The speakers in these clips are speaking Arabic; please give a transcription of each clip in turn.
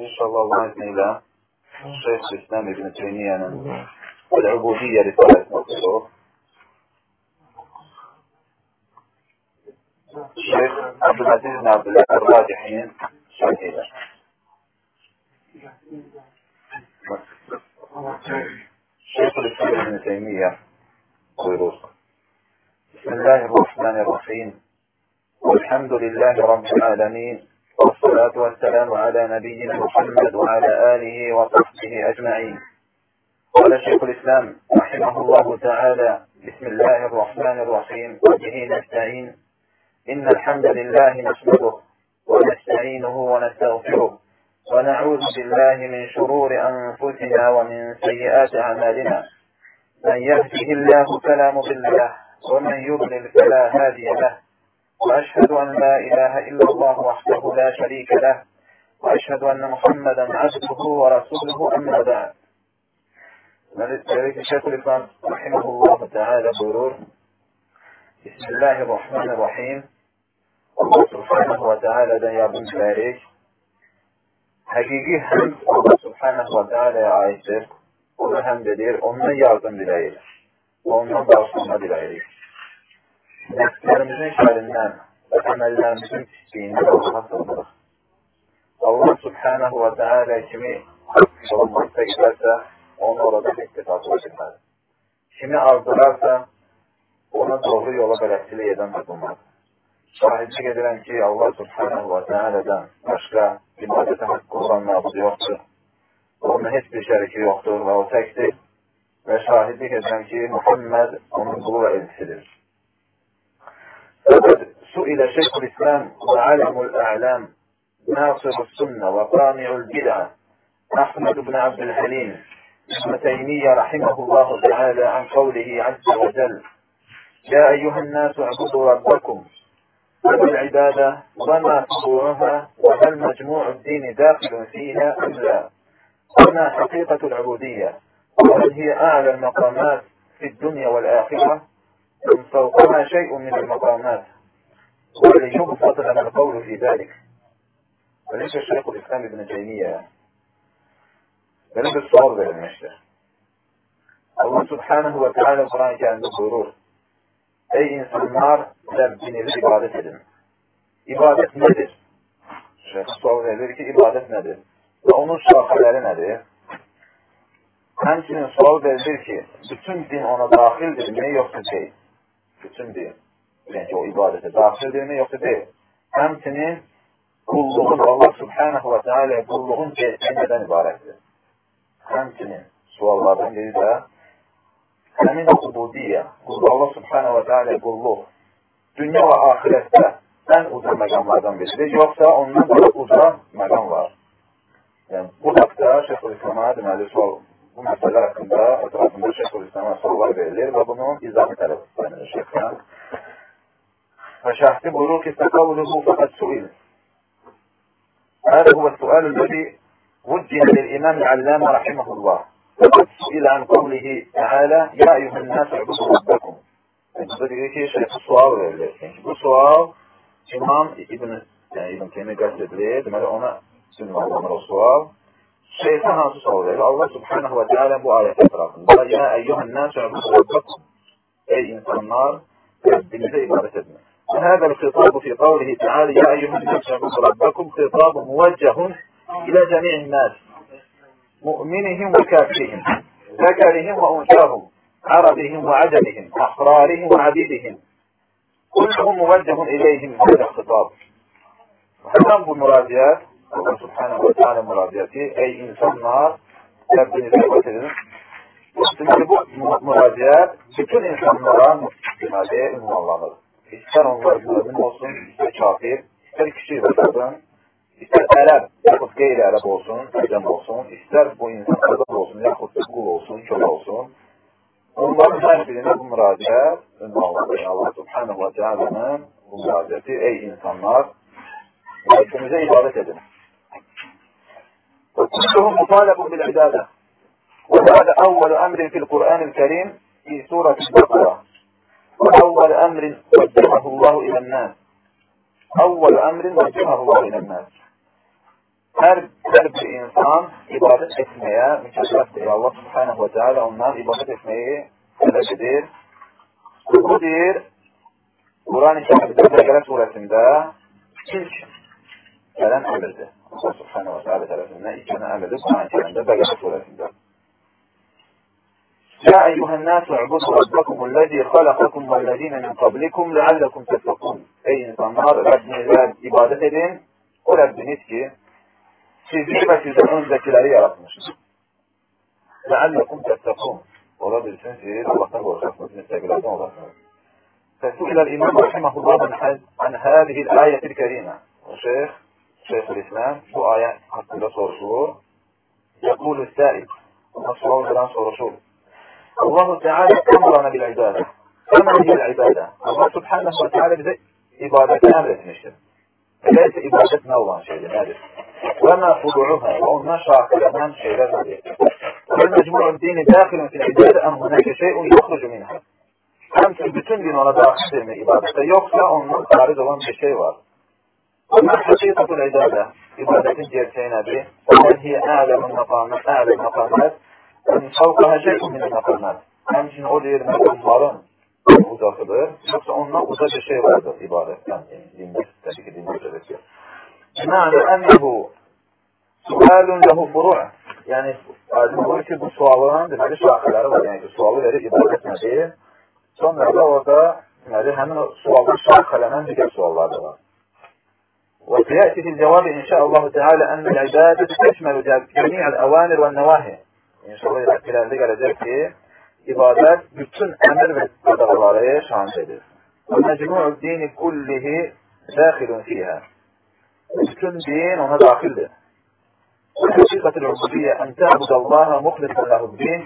inşallah Allah'ın izniyle Şeyh İslam İbn Teymiye'nin El-Ubudiyye Risalesini okuyoruz. Şeyh Abdülaziz bin Abdüllah Er-Racihi'nin şerhiyle. Şeyhülislam İbn Teymiye buyurur. Bismillahirrahmanirrahim. والحمد لله رب العالمين والصلاة والسلام على نبينا محمد وعلى آله وصحبه أجمعين. قال شيخ الإسلام رحمه الله تعالى بسم الله الرحمن الرحيم وبه نستعين. إن الحمد لله نحمده ونستعينه ونستغفره ونعوذ بالله من شرور أنفسنا ومن سيئات أعمالنا. من يهده الله فلا مضل له ومن يضلل فلا هادي له. وأشهد أن لا إله إلا الله وحده لا شريك له وأشهد أن محمدا عبده ورسوله أما بعد. ذلك الشيخ الإسلام رحمه الله تعالى برور بسم الله الرحمن الرحيم. الله سبحانه وتعالى دا يا بن فارج حقيقي هم الله سبحانه وتعالى يا عايزر وهم دير أمنا يارضن دلائل. وأمنا بارسونا دلائل. Nəfslərimizin şərindən və əməllərimizin pisliyindən Allah'a sığınırıq. Allah subhanahu wa ta'ala kimi haqq olmaqda gedərsə, onu orada ittifaq edilməz. Kimi arzurarsa, ona doğru yola bələdçilik edən tapılmaz. Şahidlik edirəm ki, Allah subhanahu wa ta'aladan başqa ibadətə haqqı olan məbud yoxdur. Onun heç bir şəriki yoxdur və o təkdir. Və şahidlik edirəm ki, Muhammed onun qulu və elçisidir. فقد سئل شيخ الإسلام وعلم الأعلام ناصر السنة وقامع البدعة أحمد بن عبد الحليم ابن تيمية رحمه الله تعالى عن قوله عز وجل يا أيها الناس اعبدوا ربكم وما العبادة وما فروعها وهل مجموع الدين داخل فيها أم لا؟ وما حقيقة العبودية وهل هي أعلى المقامات في الدنيا والآخرة؟ من فوقها شيء من المقامات وليبسط لنا القول في ذلك وليس الشيخ الإسلام ابن تيمية وليس الصور verilmiştir. Allah subhanahu ve teala Kur'an-ı Kerim'de buyurur. Ey insanlar Rabbinize ibadet edin. İbadet nedir? Şeyh sual verir ki ibadet nedir? Ve onun şahiləri nedir? Həmçinin sual verilir ki, bütün din ona daxildirmi, yoxsa deyil? Bütün din. Yəni o ibadətə daxildirmi, yoxsa deyil? Həmçinin qulluğun, Allah subhanahu wa ta'ala qulluğun nədən ibarətdir? Həmçinin suallardan biri də həmin ubudiyyə, Allah subhanahu wa ta'ala qulluq dünya və ahirətdə ən uca məqamlardan biridir, yoxsa ondan daha uca məqam var. Yəni, bu haqda Şeyhülislam'a deməli, sual, bu məsələ haqqında, ətrafında Şeyhülislam'a suallar verilir izahı tələb edilir Şeyhdən. Və şəhdi buyurur ki, təqavuluhu fəqət suil. هذا هو السؤال الذي وجه للإمام العلامة رحمه الله فقد سئل عن قوله تعالى يا أيها الناس اعبدوا ربكم Burada diyor ki şey, bu sual verilir. Yani bu sual İmam İbn yani İbn Teymi qasd edilir. Deməli ona ünvanlanır o sual. Verir? Allah subhanahu ve teala bu ayet etrafında Ya eyyuhen nâsü abudu rabbakum Ey insanlar Rabbinize ibadet edin. وهذا الخطاب في قوله تعالى يا أيها الناس اعبدوا ربكم. خطاب موجه إلى جميع الناس مؤمنهم وكافرهم ذكرهم وأنثاهم عربهم وعجمهم أحرارهم وعبيدهم. كلهم موجه إليهم هذا الخطاب. وحسن بالمراجعات الله سبحانه وتعالى مراجعتي أي insanlar Rabbinize ibadet edin. Demek bu müracaat bütün insanlara deməli ünvanlanır. İster onlar mümin olsun, ister kafir, ister küçük və qadın, ister ərəb, yaxud qeyri-ərəb olsun, əcəm olsun, ister bu insan azad olsun, yaxud da qul olsun, kölə olsun. Onların hər birinə bu müraciət ünvanlanır. Allah subhanahu wa ta'ala'nın bu müraciəti, ey insanlar, Rabbimizə ibadət edin. وكلهم مطالب بالعبادة. وهذا أول أمر في القرآن الكريم في سورة البقرة. وأول أمر وجهه الله إلى الناس. أول أمر وجهه الله إلى الناس. هر قلب الإنسان إبادة إسمية من شخص إلى الله سبحانه وتعالى عمنا إبادة إسمية هذا كدير كدير قرآن الشعب الدولة جلس ورسم ده كلش كلام عبرده Allah subhanahu wa ta'ala tərəfindən ilk gələn əmrdir Quran-ı Kərimdə Bəqərə surəsində. يا أيها الناس اعبدوا ربكم الذي خلقكم والذين من قبلكم لعلكم تتقون Ey insanlar Rabbinizə ibadət edin. O Rabbiniz ki, sizi və sizdən öncəkiləri yaratmışdır. Ləalləkum təttəqun. Ola bilsin siz Allahdan qorxasınız, müstəqillərdən olasınız. فسئل الإمام رحمه الله عن هذه الآية الكريمة وشيخ الإسلام bu ayet hakkında soruşulur. يقول السائل ومسؤول falan soruşur. Allah Teala emrana bil ibade. Fema hiyel ibade. Allah Subhanahu ve Teala bize ibadeti emretmiştir. Öyleyse ibadet ne olan şeydir, nedir? Ve ma fudu'uha ve ondan şakirlenen şeyler nedir? Ve mecmu'un dini dâhilun fil ibade em hunake şey'un yukhrucu minha. Hem ki bütün din ona dahildir mi ibadete yoksa onun hariç olan bir şey var. Ama hakikatul ibade, ibadetin gerçeği nedir? Ve hiye a'lemun makamet, a'lem makamet, min fawqaha şey'un min makamet. Həmçinin o deyir məqamların uzaqıdır. Yoxsa ondan uzaq bir şey vardır ibadətdən. Yəni, dində, ki, dində üzrədir. Bima'na ennehu sualun lehu furu' Yəni, aydın olur ki, bu sualın deməli şaxələri var. Yəni sualı verir ibadət nədir? Sonra da orada deməli, həmin o sualdan şaxələnən digər suallar da var. وسيأتي في الجواب إن شاء الله تعالى أن العبادة تشمل جميع الأوامر والنواهي. إن شاء الله ileride gelecek ki ibadet bütün emir ve qadağaları şamil. Və məcmu'u dini kullihi daxilun fiyha. Bütün din ona daxildir. وحقيقة العبودية أن تعبد الله مخلصا له الدين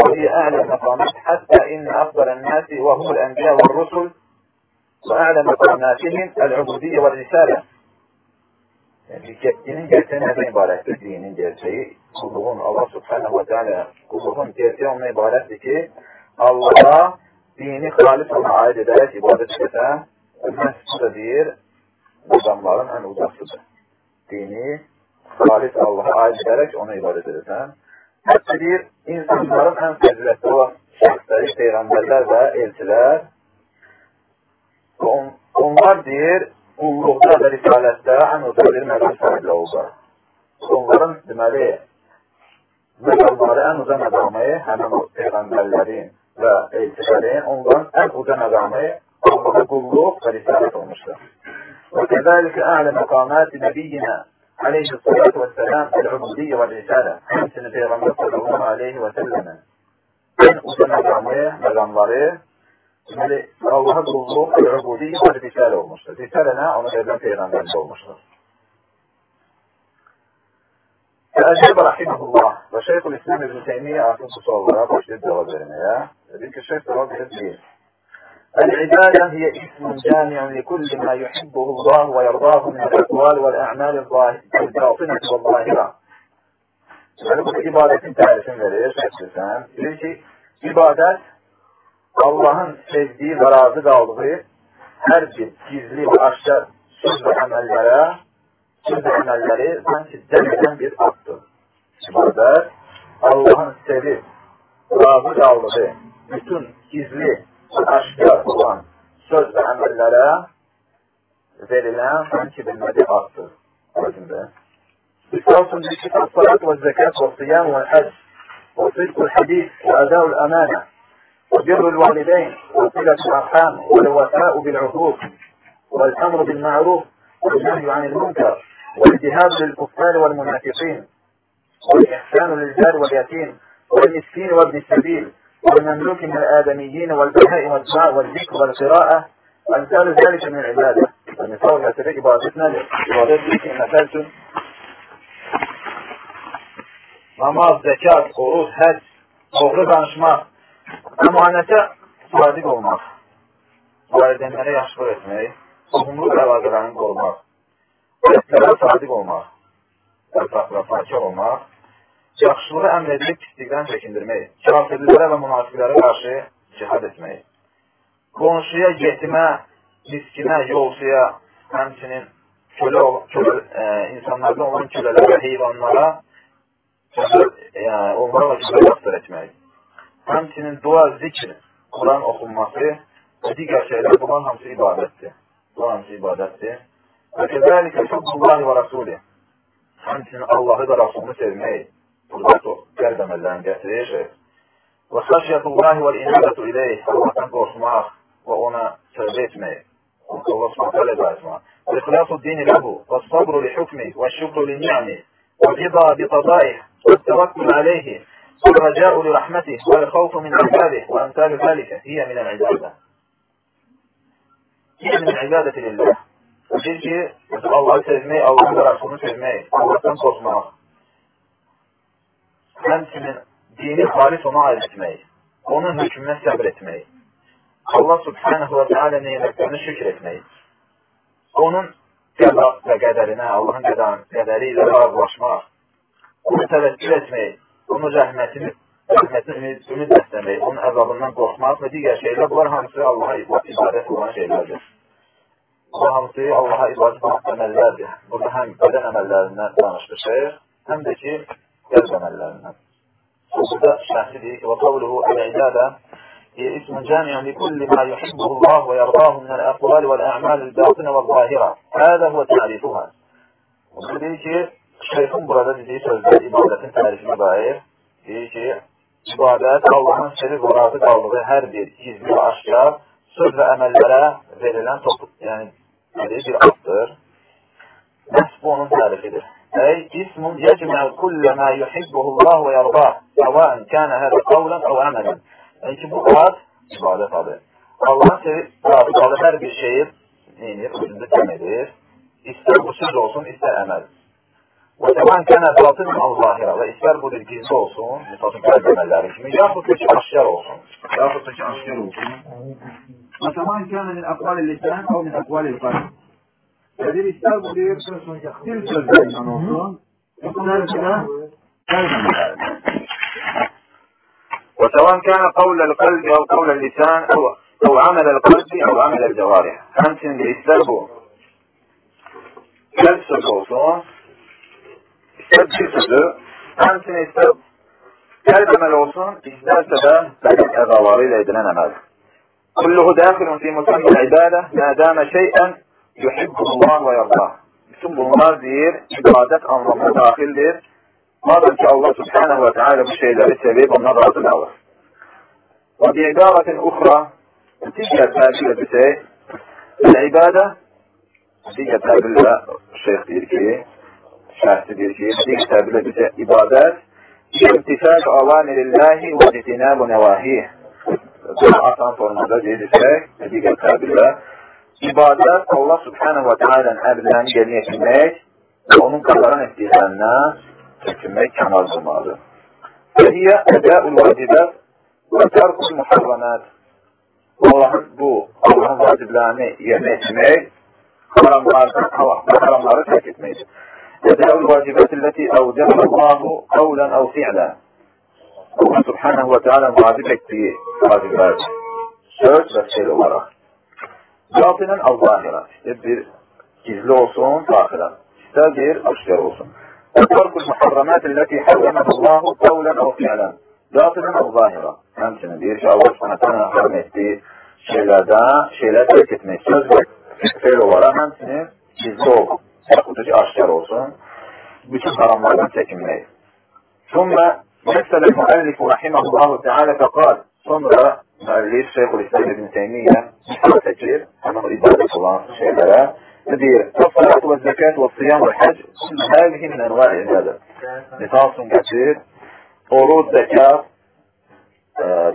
وهي أعلى المقامات حتى إن أفضل الناس وهم الأنبياء والرسل وأعلى مقاماتهم العبودية والرسالة yani dinin gerçeği neden ibarettir? Dinin gerçeği kulluğun Allah subhanahu ve teala kulluğun gerçeği onunla ibarettir ki Allah'a dini halis ona ait ederek ibadet eden məhsuda deyir adamların ən uzaqsıdır. Dini halis Allah'a ait ederek ona ibadet edersen hətta deyir insanların ən fəzilətli olan şəxsləri, peyğəmbərlər və elçilər on, onlar deyir qulluqda və risalətdə ən uzaq bir məqam sahibi oldu. Onların deməli məqamları ən uca məqamı həmin o peyğəmbərlərin və elçilərin onların ən uca məqamı Allah'a qulluq və risalət olmuşdur. Və kəzəlikə ələ məqamat nəbiyyina aleyhi salatu və sələm el-ubudiyyə və risalə həmsini Peyğəmbər sallallahu aleyhi və səlləmin ən uca ubudiyyə və risalə olmuşdur. Risalə nə? Onu verilən Peyğəmbərdə olmuşdur. فأجاب رحمه الله وشيخ الإسلام ابن تيمية أعطيه صورة vermeye. Dedi ki Şeyh cevap verir. العبادة هي اسم جامع لكل ما يحبه الله ويرضاه من الأقوال والأعمال الباطنة والظاهرة. Ibadetin tarifini verir Şeyh İslam. Diyor ki ibadet Allahın sevdiyi və razı qaldığı hər bir gizli və aşkar söz və əməllərə, söz və əməlləri sanki cəmdən bir addır. İbadət Allahın sevib, razı qaldığı bütün gizli və aşkar olan söz və əməllərə verilən sanki bilmədi addır. Özündə. İstasın bir salat və zəkat və siyam və həc وصدق الحديث وأداء الأمانة وبر الوالدين وصلة الأرحام والوفاء بالعهود والأمر بالمعروف والنهي عن المنكر والجهاد للكفار والمنافقين والإحسان للجار واليتيم والمسكين وابن السبيل والمملوك من الآدميين والبهاء والدعاء والذكر والقراءة. أمثال ذلك من العبادة. المثال يتبع عبادتنا عبادتنا مثال namaz, zekat, oruç, həc, doğru danışmaq, Əmanətə sadiq olmaq, valideynlərə yaxşılıq etmək, toplumluq əlaqələrini qorumaq, əhdlərə sadiq olmaq, vəfakar olmaq, yaxşılığı əmr edib pislikdən çəkindirmək, kafirlərə və münafiqlərə qarşı cihad etmək, qonşuya, yetimə, miskinə, yolsuya, həmçinin kölə, kölə e, insan insanlardan olan külələrə, heyvanlara yəni, onlara da külə rəftar etmək. Həmçinin dua, zikr, Quran oxunması və digər şeylər bunlar hamısı ibadətdir. Bu hamısı ibadətdir. Və kəzəlikə hubbullahi və rasulih. Həmçinin Allahı və Rasulunu sevmək. Burada çox qəlb əməllərini gətirir. Və xəşyətullahi və inabətü iləyh. Allahdan qorxmaq və ona tövbə etmək. Allah subhanahu wa ta'ala وإخلاص الدين له والصبر لحكمه والشكر لنعمه والرضا بقضائه والتوكل عليه والرجاء لرحمته والخوف من عذابه وأمثال ذلك هي من العبادة هي من العبادة لله Deyir ki, Allahı sevmək, Allahın və Rasulunu sevmək, Allahdan qorxmaq, həmçinin dini xalis ona aid etmək, onun hökmünə səbr etmək, Allah subhanahu və teala neymətlərini şükür etmək, onun qəza və qədərinə, Allahın qədəri ilə razılaşmaq, onu təvəkkül etmək, onun rəhmətini, rəhmətini ümid, bəsləmək, onun əzabından qorxmaq və digər şeylər, bunlar hamısı Allaha ibadət olan şeylərdir. Bu hamısı Allaha ibadət olan əməllərdir. Burada həm bədən əməllərindən danışdı şeyh, həm də ki, qəlb əməllərindən. Burada şəhsi deyir ki, وَقَوْلُهُ الْعِبَادَةِ هي اسم جامع لكل ما يحبه الله ويرضاه من الأقوال والأعمال الباطنة والظاهرة هذا هو تعريفها. Burada Şeyxin burada dediyi sözdə ibadətin tərifinə dair deyir ki, ibadət Allahın sevib və razı qaldığı hər bir gizli aşkar söz və əməllərə verilən toplu, yəni bir addır. Məhz bu onun tərifidir. Ey ismun yecməl kullə mə yuhibbəhullah və yardah səvən kənə hədə qavlən əv əmələn. Yəni ki, bu ad ibadət adı. Allahın sevib razı qaldığı hər bir şeyi neyinir, özündə cəm edir. İstər bu söz olsun, istər əməl. وسواء كان باطنة أو ظاهرة وإشار بودد جيس أوسون مثلا كانت من ذلك من ياخد تش أشير أوسون ياخد تش أشير أوسون وسواء كان من أقوال اللسان أو من أقوال القلب فدير إشار بودد جيس أوسون يختير شرد من يقول يكون هذا كده وسواء كان قول القلب أو قول اللسان أو أو عمل القلب أو عمل الجوارح. هانسن بيستربو. كيف سكوتو؟ Istər sözü, həmçinin istər qəlb əməl olsun, istərsə də bədən əzaları ilə edilən əməl. Kulluhu dəxilun fi musammi ibadə mə dəmə şeyən yuhibbullah və yardah. Bütün bunlar deyir, ibadət anlamına daxildir. Madem ki Allah subhanahu və teala bu şeyləri sevib, ondan razı qalır. Və bi ibarətin uxra, digər təbir edəcək, ibadə, digər təbirlə şeyh deyir ki, şərhsi deyir ki, digər təbirlə bizə ibadət imtisal avamirillahi və itinəbu nəvahih. Daha asan formada deyirsək, digər təbirlə ibadət Allah subhanahu və teala'nın əmrlərini yerinə yetirmək və onun qadaran etdiklərindən çəkinmək, kənar bulmalıdır. Və hiyə ədəul vacibət və tərkul muharramat. Allahın bu, Allahın vaciblərini yerinə yetirmək, haramlardan, haramları tərk etməkdir. أداء الواجبات التي أوجبها الله قولا أو فعلا. الله سبحانه وتعالى معذبك في واجبات. سوت بس الأمرة باطنا أو ظاهرا. يبدر كيزلوسون ظاهرا. تاجر أو شكروسون وترك المحرمات التي حرمها الله قولا أو فعلا. باطنا أو ظاهرا. فهمتنا دي إن شاء الله سبحانه وتعالى حرمتي شيلادا شيلادا كتمشي سوت بس الأمرة فهمتنا كيزلوسون yaxud da ki, aşkar olsun, bütün haramlardan çəkinmək. Sonra məsələ müəllifu rahiməhullahu teala fəqal, sonra müəllif Şeyhul İslam ibn Teymiyyə misal çəkir, həmin ibadət olan şeylərə və deyir, Salat və zəkat və siyam və həc, həzihi min ənvar ibadə. Misal üçün gətirir, oruz, zəkat,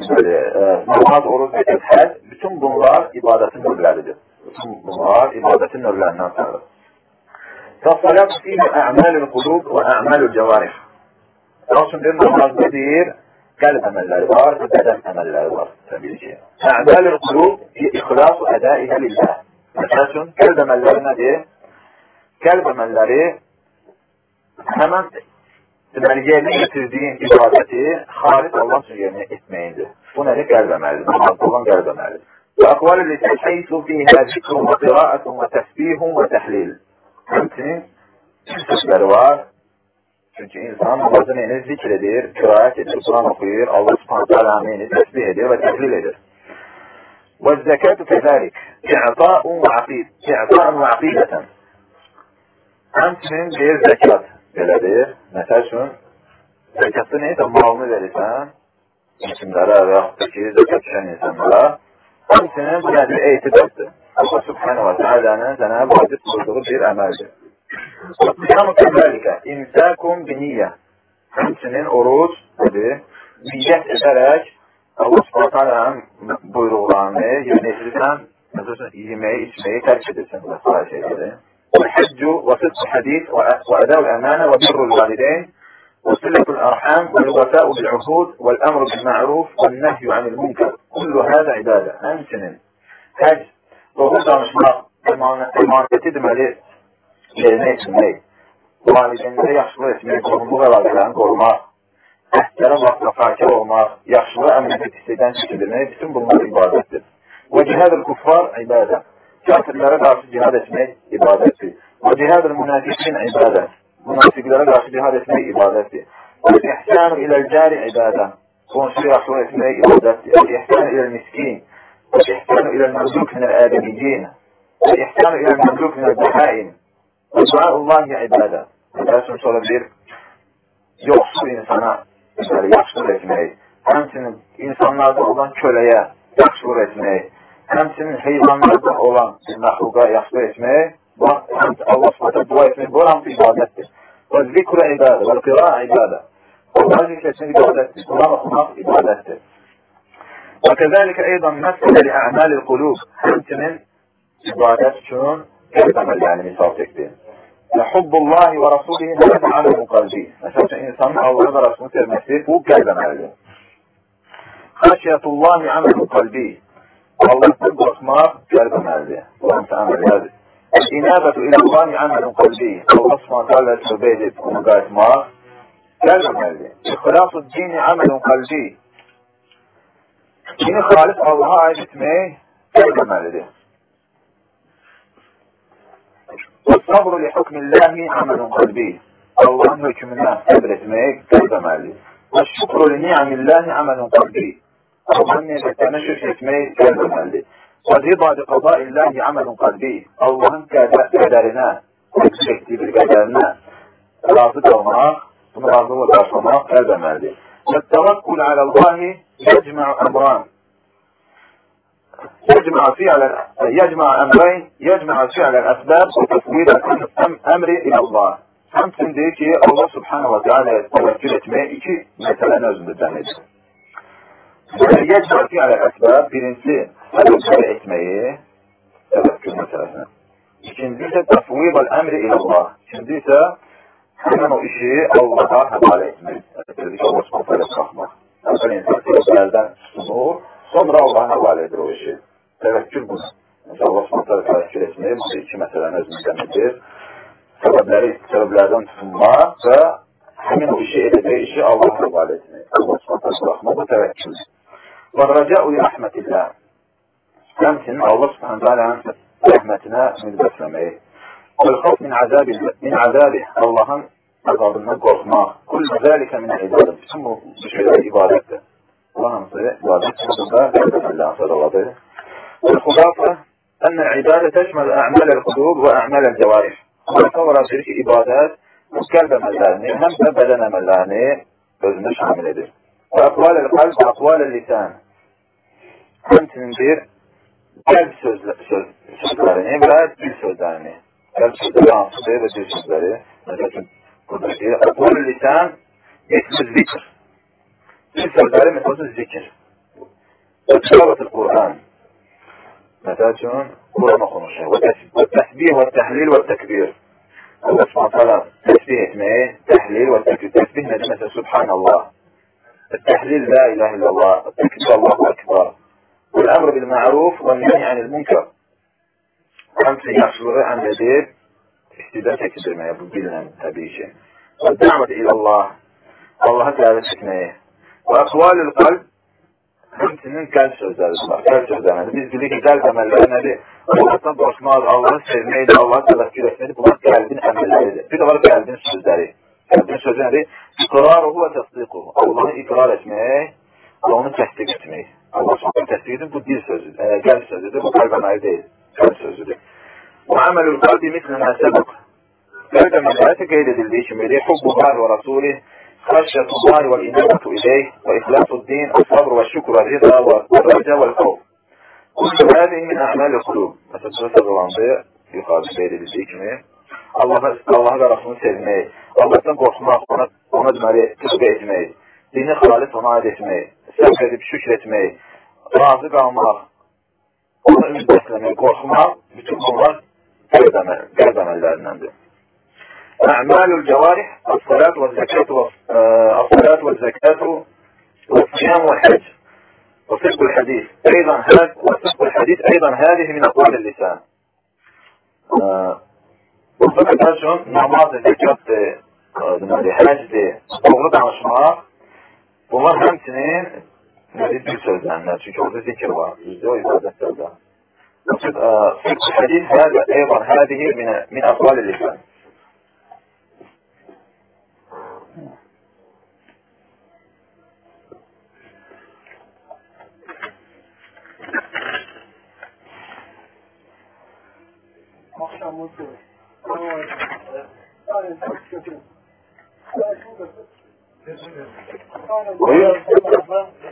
deməli, namaz, oruz, zəkat, həc, bütün bunlar ibadətin növləridir. Bütün bunlar ibadətin növlərindən sayılır. فالصلاة فيه أعمال القلوب وأعمال الجوارح. Olsun bir namazda deyir, qəlb əməlləri var və bədən əməlləri var. Təbii ki. Ə'malul qulub ixlas ədaiha lillah. Məsəl üçün, qəlb əməlləri nədir? Qəlb əməlləri həmən deməli, yerinə getirdiyin ibadəti xalis Allah üçün yerinə etməyindir. Bu? Qəlb əməlidir. Namazda olan qəlb əməlidir. Və əqvalı lisəl heysu fiyhə zikrun və qiraətun və təsbihun və təhlil. Həmçinin sözləri var. Çünki insan namazı neyini zikr edir, kiraət edir, Quran oxuyur, Allah subhanətə alə neyini təsbih edir və təhlil edir. والزكاة كذلك إعطاء وعقيد إعطاء وعقيدة Həmçinin deyir zəkat belədir. Məsəl üçün, zəkatı neysə malını verirsən, yetimlərə və yaxud da ki, zəkat düşən insanlara, həmçinin bu nədir? Eytidatdır. الله سبحانه وتعالى لنا واجب وترد الأمانة وصيام كذلك إنساكم بنية. سنين أروز ودي نية إبراج الله سبحانه وتعالى عن بيروغامي يونيسلسان مثلا يمي إسمي ترك الإسم الحج وصدق الحديث وأداء الأمانة وبر الوالدين وصلة الأرحام والوفاء بالعهود والأمر بالمعروف والنهي عن المنكر. كل هذا عبادة. همسنين حج. Doğru danışmaq əmanət, əmanəti deməli yerinə etmək, valideynlərə yaxşılıq etmək, qorunluq əlaqələrini qorumaq, əhdlərə vaxtla fakir olmaq, yaxşılığı əmrəti pisliyidən çəkilmək, bütün bunlar ibadətdir. Və cihəd-ül kuffar ibadə. Kafirlərə qarşı cihad etmək ibadətdir. Və cihəd-ül münafiqin ibadə. Münafiqlərə qarşı cihad etmək ibadətdir. Və ihsan ilə cari ibadə. Qonşu yaxşılıq etmək ibadətdir. İhsan ilə miskin. والإحسان إلى المملوك من الآدميين والإحسان إلى المملوك من البهائم ودعاء الله عبادة Məsəlçün olabilir yoxsul insana yəni yaxşılıq etmək, həmçinin insanlarda olan köləyə yaxşılıq etmək, həmçinin heyvanlarda olan məxluqa yaxşılıq etmək, bu Allah Subhanahu dua etmək bu hamısı ibadətdir. Və zikr ibadə, və qira ibadə. Allah zikr etmək ibadətdir. Quran oxumaq ibadətdir. وكذلك أيضا مسألة لأعمال القلوب. أنت من عبادات شنون كيف يعني من صوتك دين لحب الله ورسوله لا تعمل مقلبي أساس إنسان أو رضا رسوله المسيح وكذا مالي خشية الله عمل قلبي الله يحب أصمار كذا مالي وأنت أمر هذا الإنابة إلى الله عمل قلبي أو أصمار قال لك سبيدك ومقال أصمار كذا مالي إخلاص الدين عمل قلبي. Dini halis Allah'a aid etmeyi sevmemelidir. Sabrı li hukmillahi amelun kalbi. Allah'ın hükmüne sabretmeyi sevmemelidir. Ve şükrü li ni'amillahi amelun kalbi. Allah'ın nimetlerine şükretmeyi sevmemelidir. Ve ribadi kadaillahi amelun kalbi. Allah'ın kaderine, çektiği bir kaderine razı kalmak, bunu razılığa karşılamak sevmemelidir. والتوكل على الله يجمع أمران. يجمع فعل يجمع أمرين يجمع فعل الأسباب وتفويض أمر إلى الله. هم تنديك الله سبحانه وتعالى توكل أجمعك مثلا نزل الدمج يجمع فعل الأسباب بلنسي توكل أجمعك توكل مثلا İkincisi tefvib el emri ila Allah. Hemen o işi Allah'a havale etmek. Dedik Allah subhanahu kalkmak. Zaten insan elden tutunur, sonra Allah'a havale edir o işi. Tevekkül bu. Allah subhanahu tevekkül etmeyi bu iki məsələnin özündəmidir. Səbəbləri, səbəblərdən tutunma və həmin o işi edəcək işi Allah'a havale etmək. Allah subhanahu qalkmaq bu tevekkül. Və rəcəu rəhmətillah. Həmsinin Allah subhanahu rəhmətinə ümid besləmək. والخوف من عذاب من عذابه الله عذاب النقص ما كل ذلك من عبادة تسمو بشكل عبادة الله نصير عبادة الله صلى الله عليه والخلاصة أن العبادة تشمل أعمال القلوب وأعمال الجوارح. والصورة في عبادات مكلبة ملاني هم تبدلنا ملاني بزنش عامل إدير وأقوال القلب وأقوال اللسان. هم تنبير قلب سوز سوز سوز سوز سوز سوز سوز سوز El-lisan yetmir zikr. Dil sözləri məsəl üçün zikr. Və tilavət el-Qur'an. Məsəl üçün, Quran oxunuşu. Və təsbih və təhlil və təkbir. Allah subhanət hala təsbih etməyi, təhlil və təkbir. Təsbih nədir? Məsəl, Subhanallah. التحليل لا إله إلا الله التكبير الله أكبر والأمر بالمعروف والنهي عن المنكر Hamısı yaxşılığı əmr edib, istidə çəkdirməyə bu dillə təbii ki. Və dəvət ilə Allah, Allaha dəvət etməyi. Və əqvalül qalb, Həmçinin qəlb sözləri var. Qəlb sözləri. Biz bilirik ki, qəlb əməlləri nədir? Allahdan qorxmaq, Allahı sevməkdir, Allahı təvəkkül etməkdir. Bunlar qəlbin əməlləridir. Bir də var qəlbin sözləri. Qəlbin sözü nədir? İqraruhu və təsdiquhu. Allahı iqrar etmək və onu təsdiq etmək. Allah subhanahu təsdiq edir. Bu dil sözüdür. E, qəlb sözüdür. Bu qəlb əməli deyil. Qəlb sözüdür. Və əməlül qalbi mislən əsəbəq. Qəlb əməlləri qeyd edildiyi kimi, hubbullahi və rasulih خشية الله والإنابة إليه وإخلاص الدين الصبر والشكر والرضا والرجاء والخوف كل هذه من أعمال القلوب مثلا سورة yuxarıda qeyd edildiyi kimi Allaha, Allaha və Rasulunu sevmək, Allahdan qorxmaq, ona, ona deməli tövbə etmək, dini xalis ona aid etmək, səbr edib şükr etmək, razı qalmaq, ona ümid bəsləmək, qorxmaq, bütün bunlar أعمال الجوارح الصلاة والزكاة آه، الصلاة والزكاة والصيام والحج. وصدق الحديث. أيضا هذا وصدق الحديث أيضا هذه من أقوال اللسان. آه، وصدق الحج نماذج الزكاة آه، من الحج دي وغدا مشمار ومرهم سنين نريد بسوزان لأنه يوجد ذكر وزيد وإبادة سوزان ibadətlərdə. Hədis hədə, eyvan, hədihi min əqval-i lisan.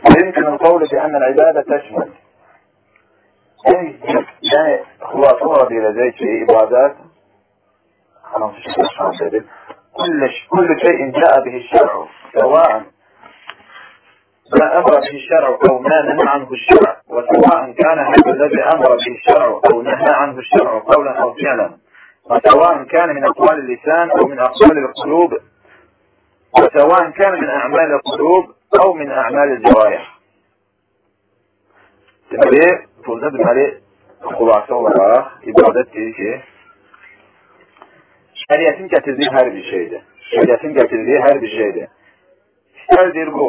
ويمكن القول بأن العبادة تشمل يعني خلاصة إلى ذلك في عبادات كل كل شيء جاء به الشرع سواء ما أمر به الشرع أو ما نهى عنه الشرع وسواء كان هذا الذي أمر به الشرع أو نهى عنه الشرع قولا أو فعلا وسواء كان من أقوال اللسان أو من أقوال القلوب وسواء كان من أعمال القلوب أو من أعمال الجوارح. Deməli, burada deməli, xülasə olaraq ibadət deyir ki, şəriyyətin gətirdiyi hər bir şeydir. Şəriyyətin gətirdiyi hər bir şeydir. İstərdir bu,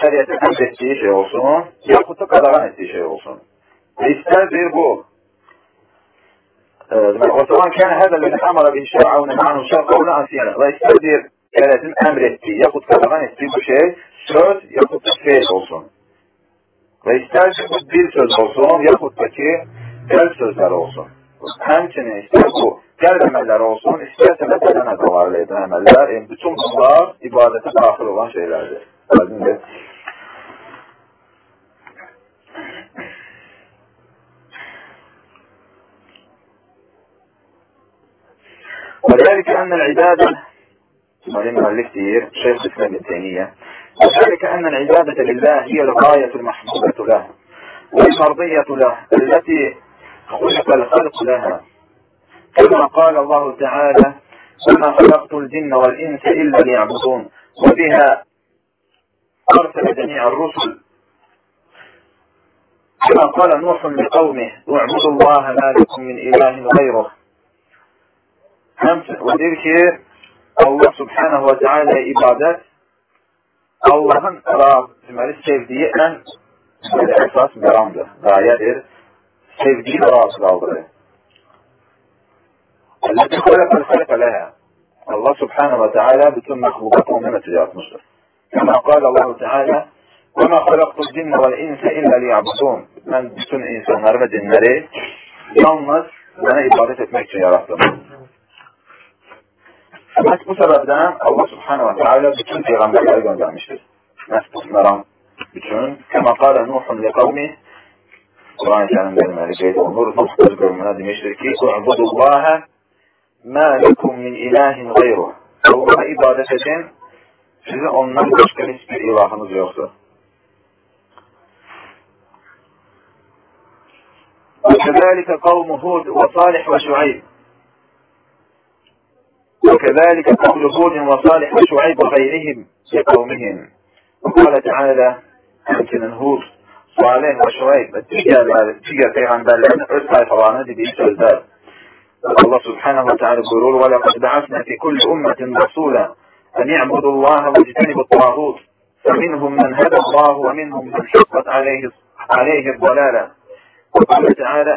şəriyyətin əmr etdiyi şey olsun, yaxud da qadağan etdiyi şey olsun. Və istərdir bu, وسواء كان هذا الذي امر به الشرع او نهى عنه الشرع قولا عصيانا ve isterdir devletin emrettiği yahut kadagan ettiği bu şey söz yahut da fiil olsun. Ve isterse bu bir söz olsun yahut da ki kalp sözleri olsun. Həmçinin ister bu qəlb əməlləri olsun, istərsə də bədən ədalarla edən əməllər, yəni bütün bunlar ibadətə daxil olan şeylərdir. Aydındır. وذلك أن العبادة مريم الكثير شيخ الإسلام ابن تيمية وذلك أن العبادة لله هي الغاية المحبوبة له والمرضية له التي خلق الخلق لها. كما قال الله تعالى وما خلقت الجن والإنس إلا ليعبدون وبها أرسل جميع الرسل. كما قال نوح لقومه اعبدوا الله ما لكم من إله غيره. وdir ki Allah subhanahu wa ta'ala ibadət Allahın deməli, sevdiyi ən deməli, əsas məramdır, və razı qaldırır. التي خلق الخلق لها الله سبحانه وتعالى bütün məxluqatı onun üçün yaratmışdır. كما قال الله تعالى وما خلقت الجن والإنس إلا ليعبدون mən bütün insanları və cinləri yalnız mənə ibadət etmək üçün yarattım. Məhz bu səbəbdən Allah subhanahu wa ta'ala bütün peyğəmbərləri göndərmişdir. Məhz bu məram üçün kəmə qalə Nuhun li qavmi Deməli qeyd olunur. Nuh öz qövmünə demişdir ki, U'budullaha mə lekum min ilahin qeyruh. Allah'a ibadət edin, sizin ondan başqa heç bir ilahınız yoxdur. وكذلك قوم هود وصالح وشعيب وكذلك قول هود وصالح وشعيب وغيرهم لقومهم وقال تعالى يمكن هود صالح وشعيب التجا تجا پیغمبرlerin öz sayfalarını dediği sözler. Allah subhanahu wa ta'ala buyurur وَلَقَدْ بَعَثْنَا فِي كُلِّ أُمَّةٍ رَسُولًا أَنْ يَعْبُدُوا اللّٰهَ وَاجْتَنِبُوا الطَّاغُوتِ. فمنهم من هدى الله ومنهم من حقت عليه عليه الضلالة. وقال تعالى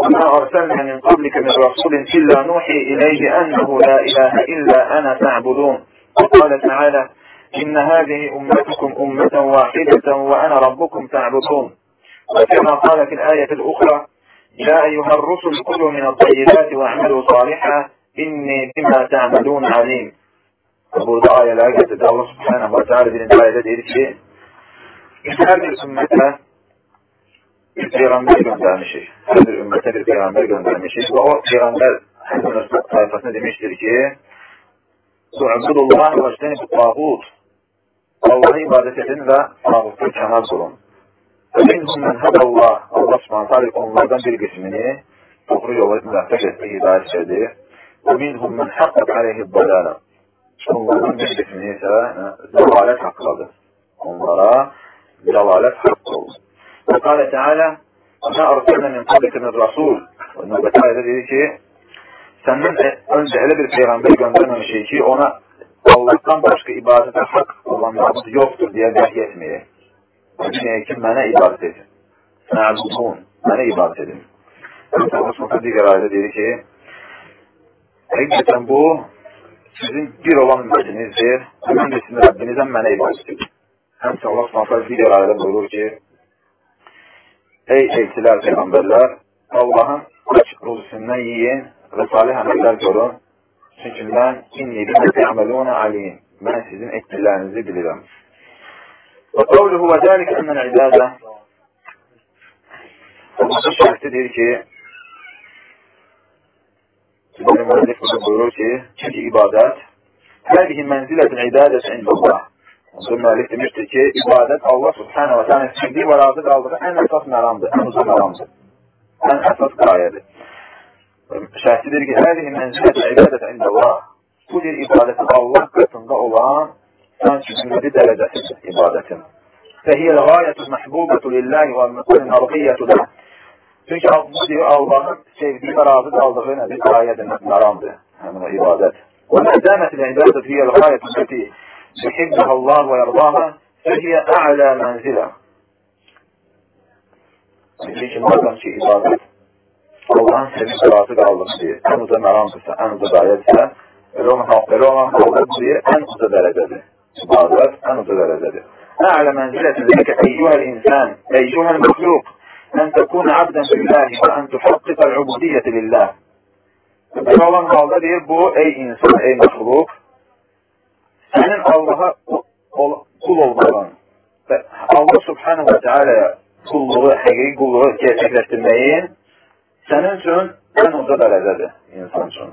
وما أرسلنا من قبلك من رسول إلا نوحي إليه أنه لا إله إلا أنا فاعبدون. وقال تعالى إن هذه أمتكم أمة واحدة وأنا ربكم تعبدون وكما قال في الآية الأخرى يا أيها الرسل كلوا من الطيبات واعملوا صالحا إني بما تعملون عليم أبو دعاية الآية الله سبحانه وتعالى في الآية ذات إذن شيء هذه الأمة Peygamber göndermişiz. Her ümmete bir peygamber göndermişiz. Ve o peygamber sayfasında demiştir ki Su'budullah الله seni الطاغوت Allah'a ibadet edin və tağutdan kənar qulun. Minhum men hadallah. Allah subhanahu ta'ala onlardan bir qismini doğru yola müvəffəq etdi, hidayət edir. Və minhum men haqqat aleyhi dalala. Onlardan bir qismini isə zəlalət haqqladır. Onlara zəlalət haqq olur. Və qalə Teala Nə arsalna min qablika min rasul. Növbəti ayədə dedi ki, səndən öncə elə bir peyğəmbər göndərməmişik ki, ona Allahdan başqa ibadətə haqq olanlarımız yoxdur deyə vəhiy etməyək. Deməyək ki, mənə ibadət edin. Mə'budun, mənə ibadət edin. Subhanahu digər ayədə deyir ki, həqiqətən bu sizin bir olan ümmətinizdir. Mən də sizin Rəbbinizdən mənə ibadət edin. Həmçə Allah Subhanahu digər ayədə buyurur ki, Ey elçilər, peyğəmbərlər, Allahın aç ruzusundan yiyin və salih əməllər görün. Çünki mən inni bimə tə'məlunə alim. Mən sizin etdiklərinizi bilirəm. Və qavluhu və dəlik ənəl ibadə Bu şərti deyir ki, Sizin müəllif burada buyurur ki, çünki ibadət Hədihi mənzilətün ibadət indəllah Bizim müəllif demişdir ki, ibadət Allah subhanahu wa ta'ala sevdiyi və razı qaldığı ən əsas məramdır, ən uzun məramdır. Ən əsas qayədir. Şəhsidir ki, hədihi mənzilət ibadət indəllah. Bu bir ibadətin Allah qatında olan sanki dərəcəsidir ibadətin. Fəhiyyə gayətü məhbubətu lillahi və mərqiyyətü də. Çünki bu deyir Allahın sevdiyi və razı qaldığı nədir? Qayədir, məramdır. Həmin o ibadət. وما دامت العبادة هي الغاية التي يحبها الله ويرضاها فهي أعلى منزلة Çünki madem ki ibadət Allahın sevib qırası qaldıqdır, ən uca məramdırsa, ən uca dayətsə, elə olan, elə olan halda bu deyir, ən uca dərəcədir. İbadət ən uca dərəcədir. أعلى منزلة لك أيها الإنسان أيها المخلوق أن تكون عبدا لله وأن تحقق العبودية لله. Böyle olan halda deyir bu ey insan, ey məxluq, sənin Allaha qul olmağın və Allah subhanahu və teala qulluğu, həqiqi qulluğu gerçəkləşdirməyin üçün ən uca dərəcədir insan üçün.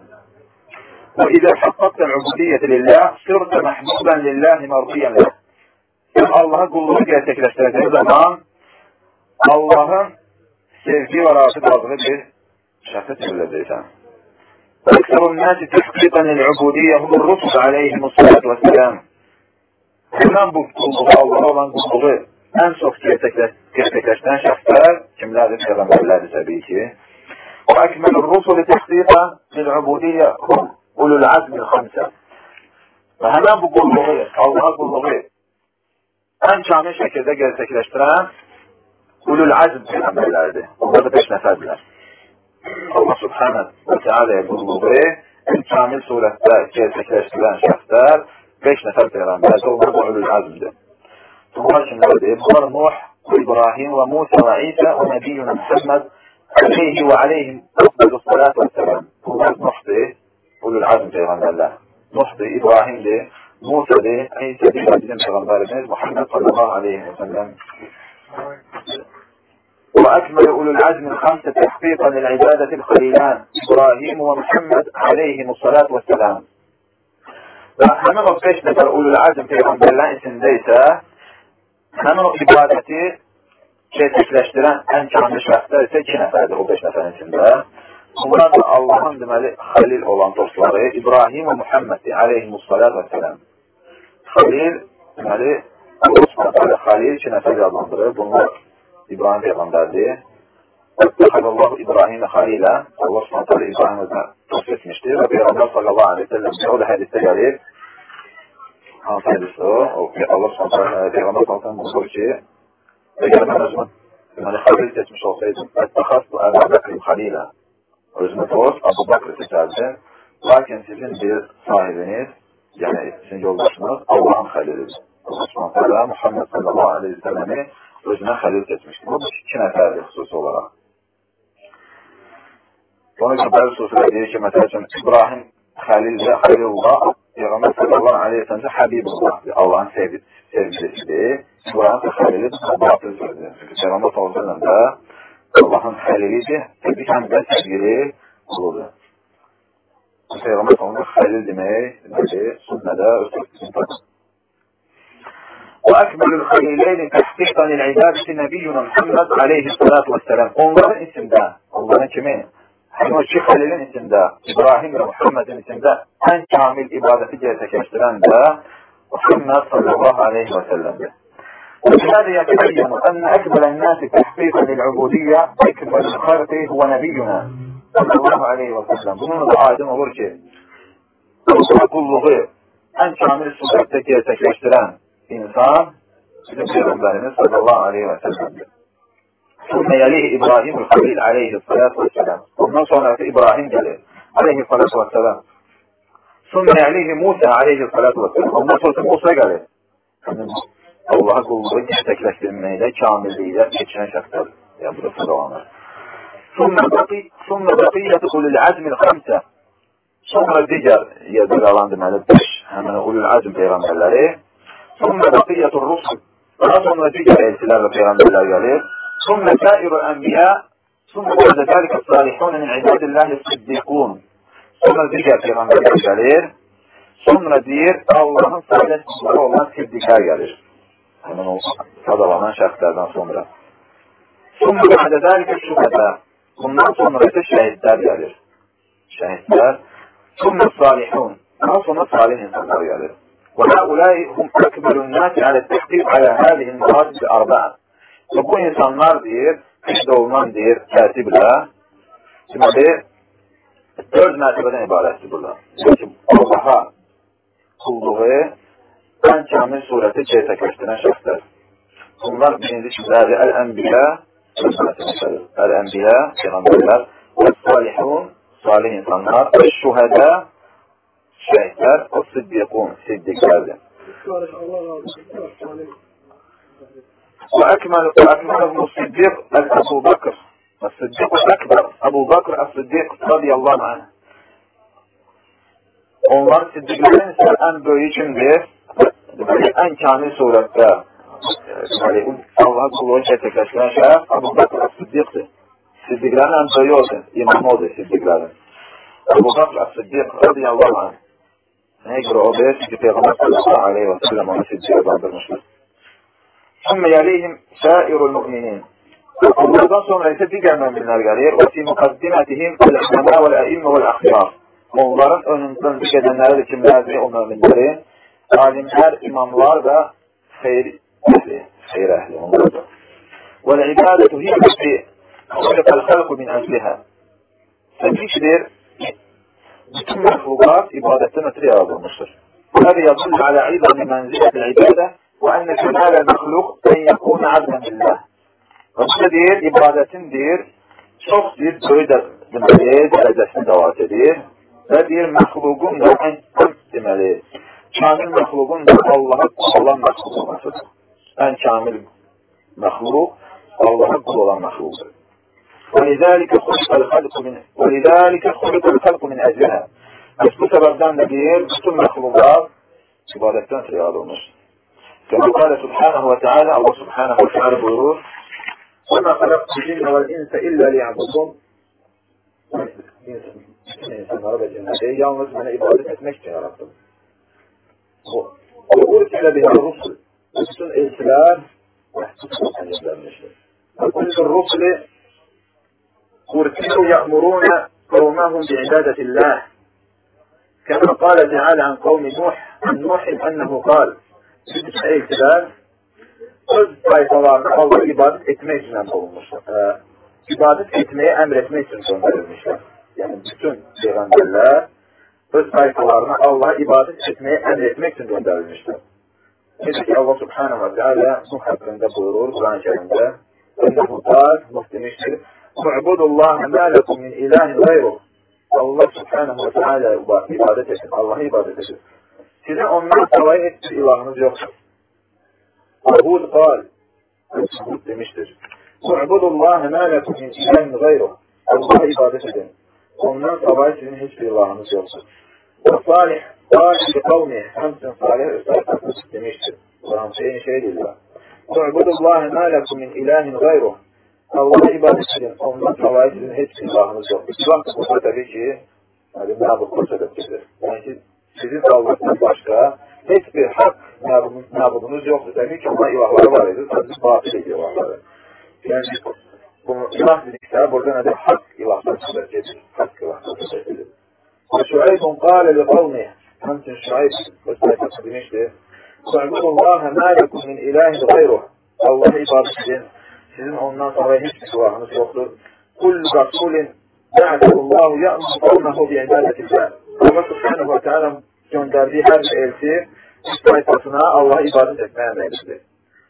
وإذا حققت العبودية لله صرت محبوبا لله مرضيا له. Allaha qulluğu gerçəkləşdirəcəyin zaman Allahın sevgi və razı qaldığı bir şəxs ediləcəksən. أكثر الناس تحقيقا للعبودية هم الرسل عليهم الصلاة والسلام Hemen bu kulluğu, Allah'a olan kulluğu en çok gerçekleştiren şahslar kimlerdir? Peygamberlerdir tabii ki. وأكمل الرسل تحقيقا للعبودية هم أولو العزم الخمسة. فهمان بقول له الله بقول له أن شعني شكل دقل تكل أشتران أولو العزم في العمل الأرض وما بتش نفاد الله سبحانه وتعالى يقول له أن شعني سورة تكل تكل أشتران شفتار بيش نفاد تيران بيش نفاد أولو العزم ده. تقول شنو؟ ده بخار نوح وإبراهيم وموسى وعيسى ونبينا محمد عليه وعليهم أفضل الصلاة والسلام. هو محطي قول العزم في غنى الله. محطي إبراهيم ده موسى ده أي ده عبدالله في غنى الله محمد صلى الله عليه وسلم. وأكمل أولو العزم الخمسة تحقيقا للعبادة الخليلان إبراهيم ومحمد عليهم الصلاة والسلام. فهمنا فيش نفر أولو العزم في غنى الله إسن ديسا. هنو إبادته gerçəkləşdirən ən kamil şəxslər isə iki nəfərdir o beş nəfərin içində. Bunlar da Allahın deməli xəlil olan dostları İbrahim və Muhammeddir aleyhimussalat və sələm. Xəlil deməli Allah subhanətə xəlil iki nəfər adlandırır. Bunlar İbrahim peyğəmbərdir. Allahu İbrahimə xalilə Allah subhanətə alə İbrahimə dost etmişdir və Peyğəmbər sallallahu aleyhi ve sellem o da hədisdə gəlir. hansı hadis o? O ki Allah subhanahu Peygamber sallallahu buyurur ki Egemenizmi yani kabul etmiş olsaydım ettehastu Ebu Bekir'in halila özünü dost Ebu Bekir seçerdi. Lakin sizin bir sahibiniz yani sizin yoldaşınız Allah'ın halilidir. Osman Teala Muhammed sallallahu aleyhi ve sellem'i özüne halil etmiştir. Bu iki nəfərdir xüsusi olarak. Ona görə bəzi sözlər deyir ki, məsəl üçün İbrahim Xəlil və Xəlilullah Peyğəmbər sallallahu aleyhi ve sellem Həbibullahdır. Allahın sevgi, sevgilisidir. İbrahim də Xəlilidir. Batıl sözdür. Çünki Peyğəmbər sallallahu aleyhi ve sellem də Allahın Xəlilidir. Bir həm də sevgili quludur. Peyğəmbər sallallahu Xəlil demək, deməli, sünnədə öz sevgisini tapır. وأكمل الخليلين تحقيقا للعبادة نبينا محمد عليه الصلاة والسلام. Onların içində, onların kimin? Həm o Şeyx Əlinin içində, İbrahim və Muhammedin içində ən kamil ibadəti gerçəkləşdirən də Sünnət sallallahu aleyhi və səlləmdir. وبهذا يتبين ان اكمل الناس تحقيقا للعبوديه ذكر الخلق هو نبينا صلى الله عليه وسلم بمن آدم ورك كله ان كامل السلطه تكيه تكيه انسان صلى الله عليه وسلم ثم يليه إبراهيم الخليل عليه الصلاة والسلام صنع في إبراهيم جليل عليه الصلاة والسلام ثم يليه موسى عليه الصلاة والسلام ثم صنع موسى جليل Allah'a kulluğu gerçekleştirmeyle, kamilliğiyle geçen şartlar. Ya burası devamı. ثم بقي ثم بقية أولي العزم الخمسة sonra diğer kalan deməli beş həmin ulul azm peyğəmbərləri sonra baqiyyətur rusul daha sonra digər elçilər və peyğəmbərlər gəlir ثم سائر الأنبياء ثم بعد ذلك الصالحون من عباد الله الصديقون. ثم ذكى في غنبري الجليل ثم دير الله صالح الله الله صديقا يلي من صدر من شخص دادان ثم بعد ذلك الشهداء. ثم ثم رأيت الشهداء يلي شهداء. ثم الصالحون. ثم صالح الصالح يلي وهؤلاء هم أكبر الناس على التحقيق على هذه المراتب الأربعة. Və bu insanlar deyir, qeyd olunan deyir, tərtiblə, deməli, dörd mərtəbədən ibarətdir burada. Deyir ki, Allaha kulluğu ən kamil surəti gerçəkləşdirən şəxslər. Bunlar birinci kimlərdir? Əl-Ənbiyə, Əl-Ənbiyə, Peyğəmbərlər, və salihun, salih insanlar, və şühədə, şəhidlər, o siddiqun, siddiqlərdir. وأكمل وأكملهم الصديق أبو بكر الصديق الأكبر أبو بكر الصديق رضي الله عنه onlar siddiqlərin isə ən böyük kimdir? Deməli, ən kamil surətdə deməli, Allah qulluğu gerçəkləşdirən şəxs Abu Bakr As-Siddiqdir. Siddiqlərin ən böyük odur, imamı odur siddiqlərin. Abu Bakr As-Siddiq radiyallahu anh. Nəyə görə o deyir? Çünki Peyğəmbər sallallahu aleyhi və səlləm onu siddiq adlandırmışdır. ثم يليهم سائر المؤمنين sonra ise diğer müminler gelir. Ve fi mukaddimetihim el-ulema vel-e'imme vel-ahyar. Onların önünden tüketenleri de kimlerdir o müminleri? Alimler, imamlar ve hayır ehli. Hayır ehli onlar da. Vel-ibadetu hiye fi خلق الخلق min ecliha. Seçiştir. Bütün mahlukat ibadetten ötürü yaratılmıştır. هذا يدل على عظم منزلة العبادة وأن كمال المخلوق أن يكون عبدا لله. فبقى دير ابادتين دير شوف دير دوري در دماغي درجاتين دوات دير. فدير مخلوقون در كل كنت دماغي كامل مخلوقون در الله الله مخلوق أن شامل مخلوق الله كل مخلوق. ولذلك خلق الخلق من ولذلك خلق الخلق من أجلها. بس بسبب ذلك دير بس المخلوقات عبادتين سيارة ونصف كما قال سبحانه وتعالى الله سبحانه وتعالى بيقول وما خلقت الجن والإنس إلا ليعبدون. وكل الرسل أرسلوا يأمرون قومهم بعبادة الله كما قال تعالى عن قوم نوح عن نوح أنه قال bütün elçiler öz sayfalarını Allah'a ibadet etmek için olmuşlar. Ee, ibadet etmeye emretmek için gönderilmişler. Yani bütün peygamberler öz tayfalarına Allah'a ibadət etməyə əmr etmək üçün göndərilmişdir. Necə ki, Allah subhanahu wa ta'ala Nuh haqqında buyurur Quran-ı Kerimdə, Ennehu qal, Nuh demişdir, Mu'budullaha ma lekum min ilahin gayruh. Allah subhanahu wa ta'ala ibadət etsin, Allah'a ibadət etsin. Sizin ondan savayı heç bir ilahınız yoxdur. Hud qal, Hud demişdir, Mu'budullaha ma lekum min ilahin gayruh. Allah'a ibadət edin. Ondan savayı sizin heç bir ilahınız yoxdur. Və salih قال لقومه خمس صالح استيقظ demiştir. Kur'an şeyin şey diyor. Tu'budullahi ma lekum min ilahin gayruh. Allah'a ibadet edin. Ondan savayı sizin hiçbir ilahınız yok. İlah da burada tabii ki yani mabutlu sebeptir. Yani sizin Allah'tan başka hiçbir hak nabudunuz yoktur. Demek ki ona ilahları var idi. Sadece batıl ilahları. Yani bunu ilah dedikse burada ne de hak ilahları söz edilir. Hak ilahları söz edilir. Ve Şuaybun kâle li kavmi Hamsin Şuayb Mustafa demişti. Ku'budullâhe mâ lekum min ilahin gayruh. Allah'a ibadet edin. Sizin ondan sonra hiçbir ilahınız yoktur. Kullu rasulin Ya'tullahu ya'mur kavmehu bi ibadetillah. Allah subhanahu ve teala gönderdiği her bir elçi sayfasına Allah'a ibadet etmeye emredilir.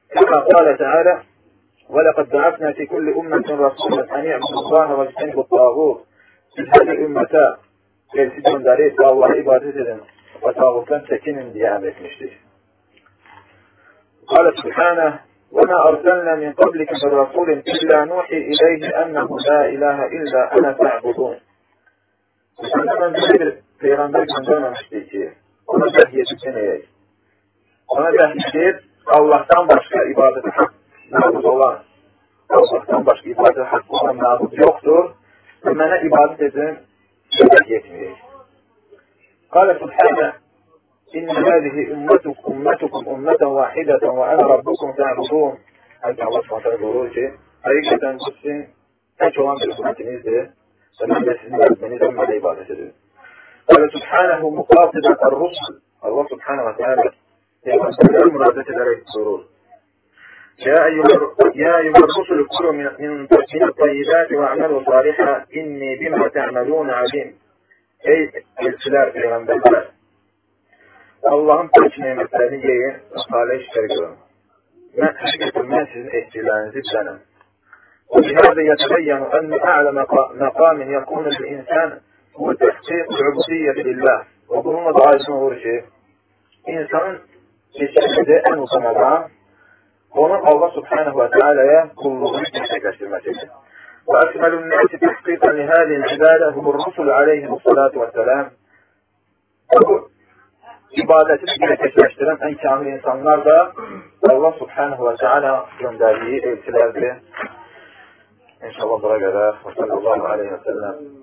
Kama kâle teala وَلَقَدْ بَعَثْنَا فِي كُلِّ أُمَّةٍ رَسُولًا أَنْ يَعْبُدُوا اللّٰهَ وَاجْتَنِبُوا الطَّاغُوتَ Biz her bir ümmete elçi gönderip Allah'a ibadet edin ve tağuttan çekinin diye emretmiştir. قال سبحانه وما أرسلنا من قبلك من رسول إلا نوحي إليه أنه لا إله إلا أنا فاعبدون peygamber göndermemişti ki ona vahyedilse neye? Ona vahyedip Allah'tan başka ibadeti hak nabız olan Allah'tan başka ibadeti hak olan nabız yoktur ve bana ibadet edin vahyetmeyecek. قال سبحانه إن هذه أمتكم أمتكم أمة واحدة وأنا ربكم تعبدون Halbuki Allah subhanahu buyurur ki, hakikaten bu sizin tek olan bir hükümetinizdir ve ben de sizin Rabbinizden bana ibadet ediyorum. قال سبحانه مقاصدة الرسل. الله سبحانه وتعالى يقصد المرادة لديه السرور. يا أيها يا أيها الرسل كلوا من من الطيبات واعملوا صالحا. إني بما تعملون عليم. أي الإسلام في غنب الله اللهم تجني مثالية صالح شركة ما حاجة الناس إهتلال زبنا وبهذا يتبين أن أعلى مقام يكون للإنسان هو تحقيق العبودية لله billah ve bununla da ayrısını olur ki insanın içerisinde en uzun adam onun Allah subhanahu ve teala'ya kulluğunu gerçekleştirmesidir. وأكمل الناس تحقيقا لهذه العبادة هم الرسل عليهم الصلاة والسلام. عبادة تشتشترن أن كامل إنسان نرضى الله سبحانه وتعالى جنداليه إلتلاف إن شاء الله برقى وصلى الله عليه وسلم.